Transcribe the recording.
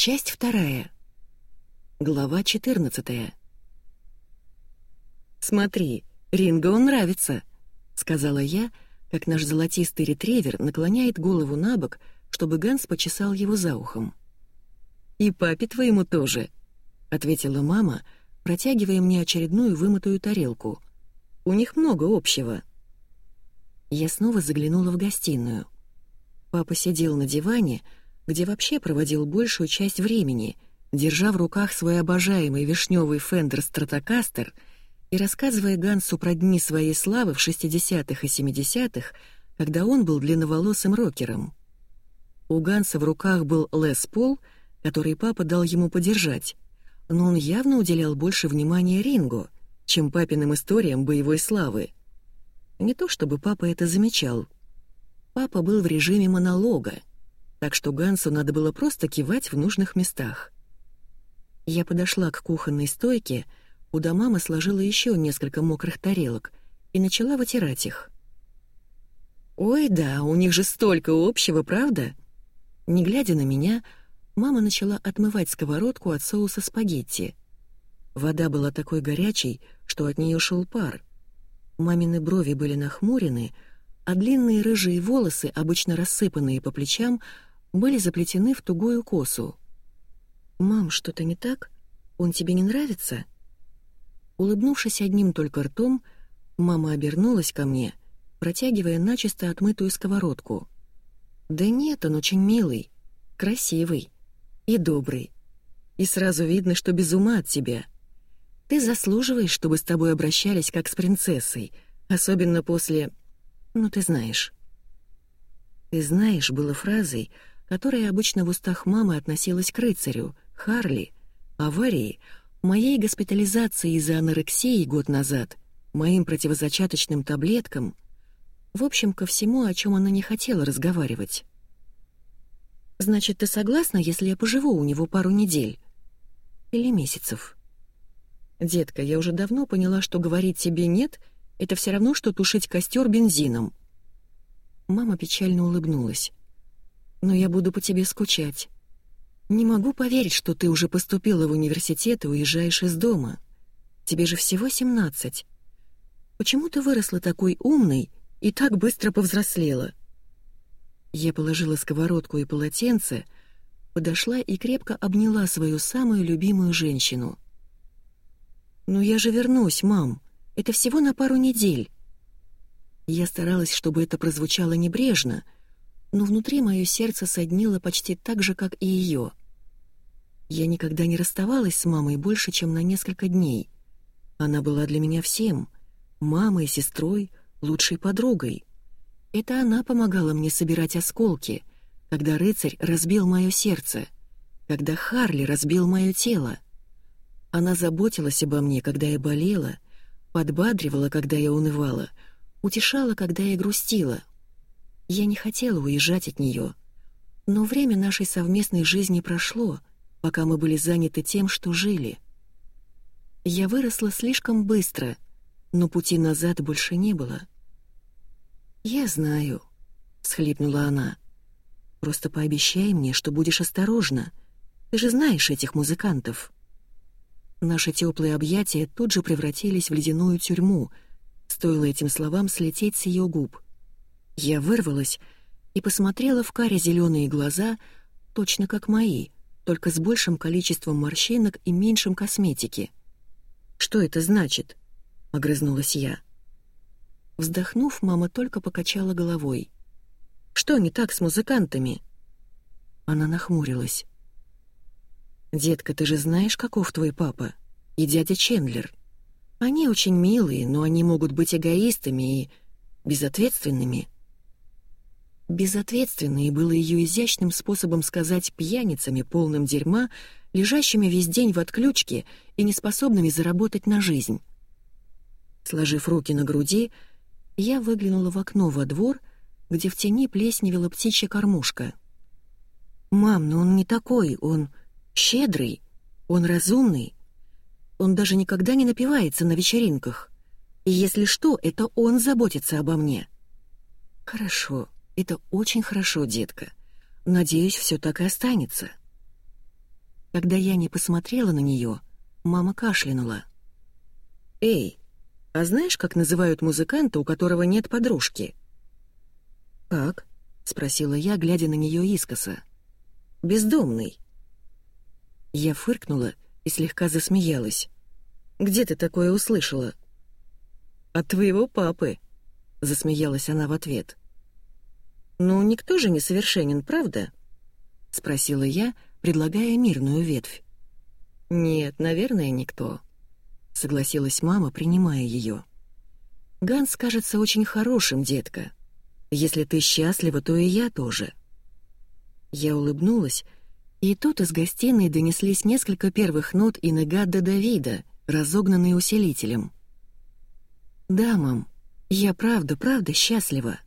Часть вторая. Глава 14. «Смотри, Ринго он нравится», — сказала я, как наш золотистый ретривер наклоняет голову на бок, чтобы Ганс почесал его за ухом. «И папе твоему тоже», — ответила мама, протягивая мне очередную вымытую тарелку. «У них много общего». Я снова заглянула в гостиную. Папа сидел на диване, где вообще проводил большую часть времени, держа в руках свой обожаемый вишневый Фендер Стратокастер и рассказывая Гансу про дни своей славы в 60-х и 70-х, когда он был длинноволосым рокером. У Ганса в руках был Лес Пол — который папа дал ему подержать, но он явно уделял больше внимания рингу, чем папиным историям боевой славы. Не то чтобы папа это замечал. Папа был в режиме монолога, так что Гансу надо было просто кивать в нужных местах. Я подошла к кухонной стойке, куда мама сложила еще несколько мокрых тарелок, и начала вытирать их. «Ой, да, у них же столько общего, правда?» Не глядя на меня, мама начала отмывать сковородку от соуса спагетти. Вода была такой горячей, что от нее шел пар. Мамины брови были нахмурены, а длинные рыжие волосы, обычно рассыпанные по плечам, были заплетены в тугую косу. «Мам, что-то не так? Он тебе не нравится?» Улыбнувшись одним только ртом, мама обернулась ко мне, протягивая начисто отмытую сковородку. «Да нет, он очень милый, красивый и добрый. И сразу видно, что без ума от тебя. Ты заслуживаешь, чтобы с тобой обращались как с принцессой, особенно после... Ну, ты знаешь. «Ты знаешь» было фразой, которая обычно в устах мамы относилась к рыцарю, Харли, аварии, моей госпитализации из-за анорексии год назад, моим противозачаточным таблеткам, в общем, ко всему, о чем она не хотела разговаривать. Значит, ты согласна, если я поживу у него пару недель? Или месяцев? Детка, я уже давно поняла, что говорить тебе «нет» — это все равно, что тушить костер бензином. Мама печально улыбнулась. Но я буду по тебе скучать. Не могу поверить, что ты уже поступила в университет и уезжаешь из дома. Тебе же всего семнадцать. Почему ты выросла такой умной и так быстро повзрослела? Я положила сковородку и полотенце, подошла и крепко обняла свою самую любимую женщину. «Ну я же вернусь, мам. Это всего на пару недель». Я старалась, чтобы это прозвучало небрежно, но внутри мое сердце соднило почти так же, как и ее. Я никогда не расставалась с мамой больше, чем на несколько дней. Она была для меня всем — мамой, сестрой, лучшей подругой. Это она помогала мне собирать осколки, когда рыцарь разбил мое сердце, когда Харли разбил мое тело. Она заботилась обо мне, когда я болела, подбадривала, когда я унывала, утешала, когда я грустила. Я не хотела уезжать от нее, но время нашей совместной жизни прошло, пока мы были заняты тем, что жили. Я выросла слишком быстро, но пути назад больше не было. «Я знаю», — схлипнула она. «Просто пообещай мне, что будешь осторожна. Ты же знаешь этих музыкантов». Наши теплые объятия тут же превратились в ледяную тюрьму, стоило этим словам слететь с ее губ. Я вырвалась и посмотрела в каре зеленые глаза, точно как мои, только с большим количеством морщинок и меньшим косметики. «Что это значит?» — огрызнулась я. Вздохнув, мама только покачала головой. «Что не так с музыкантами?» Она нахмурилась. «Детка, ты же знаешь, каков твой папа? И дядя Чендлер. Они очень милые, но они могут быть эгоистами и безответственными». «Безответственные» было ее изящным способом сказать пьяницами, полным дерьма, лежащими весь день в отключке и неспособными заработать на жизнь. Сложив руки на груди, я выглянула в окно во двор, где в тени плесневела птичья кормушка. «Мам, но он не такой, он щедрый, он разумный. Он даже никогда не напивается на вечеринках. И если что, это он заботится обо мне». «Хорошо, это очень хорошо, детка. Надеюсь, все так и останется». Когда я не посмотрела на нее, мама кашлянула. «Эй, а знаешь, как называют музыканта, у которого нет подружки?» «Как?» — спросила я, глядя на нее искоса. «Бездомный». Я фыркнула и слегка засмеялась. «Где ты такое услышала?» «От твоего папы», — засмеялась она в ответ. «Ну, никто же не совершенен, правда?» — спросила я, предлагая мирную ветвь. «Нет, наверное, никто», — согласилась мама, принимая ее. «Ганс кажется очень хорошим, детка. Если ты счастлива, то и я тоже». Я улыбнулась, и тут из гостиной донеслись несколько первых нот Инегадда Давида, разогнанные усилителем. «Да, мам, я правда, правда счастлива»,